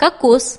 кокос.